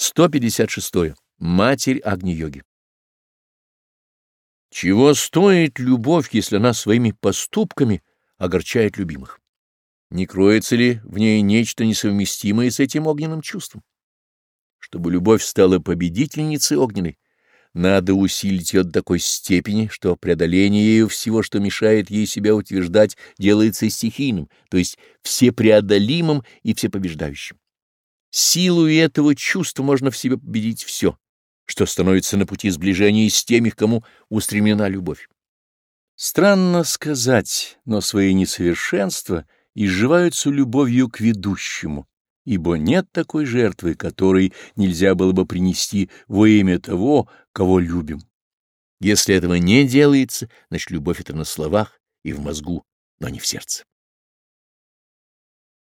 156. -е. Матерь Агни-йоги. Чего стоит любовь, если она своими поступками огорчает любимых? Не кроется ли в ней нечто несовместимое с этим огненным чувством? Чтобы любовь стала победительницей огненной, надо усилить ее до такой степени, что преодоление ею всего, что мешает ей себя утверждать, делается стихийным, то есть всепреодолимым и всепобеждающим. Силу этого чувства можно в себе победить все, что становится на пути сближения с теми, к кому устремлена любовь. Странно сказать, но свои несовершенства изживаются любовью к ведущему, ибо нет такой жертвы, которой нельзя было бы принести во имя того, кого любим. Если этого не делается, значит, любовь — это на словах и в мозгу, но не в сердце.